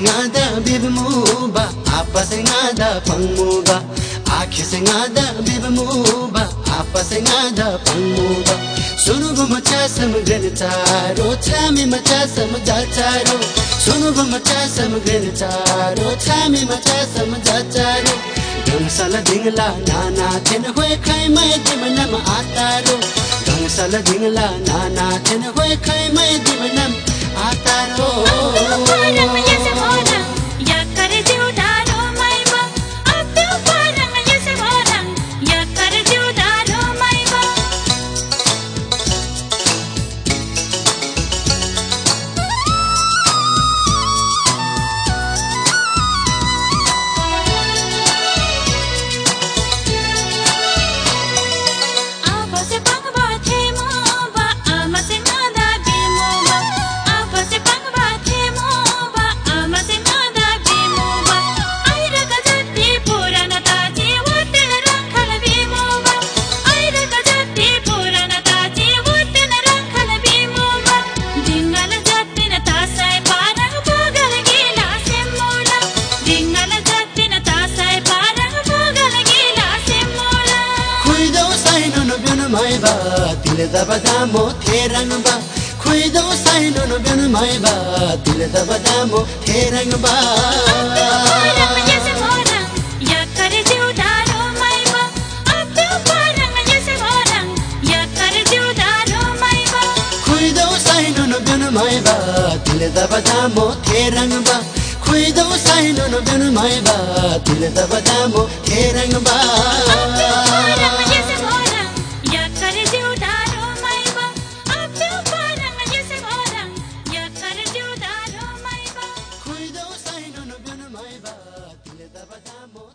ಆಖಿಸಂಗಾದ ಬಿಬ್ಮೂಬ ಆಪಸಂಗಾದ ಪಂಗೂಬ ಆಖಿಸಂಗಾದ ಬಿಬ್ಮೂಬ ಆಪಸಂಗಾದ मचा मचा समझा चारो चारो नाना होय खै मै दिमनम आतारो खुइदो साइन त बचा बा खुइद साइनो दिल तिलै त बचा बा थिइदो साइनो बा दिल बाले त बचाबो बा va, que le daba amor.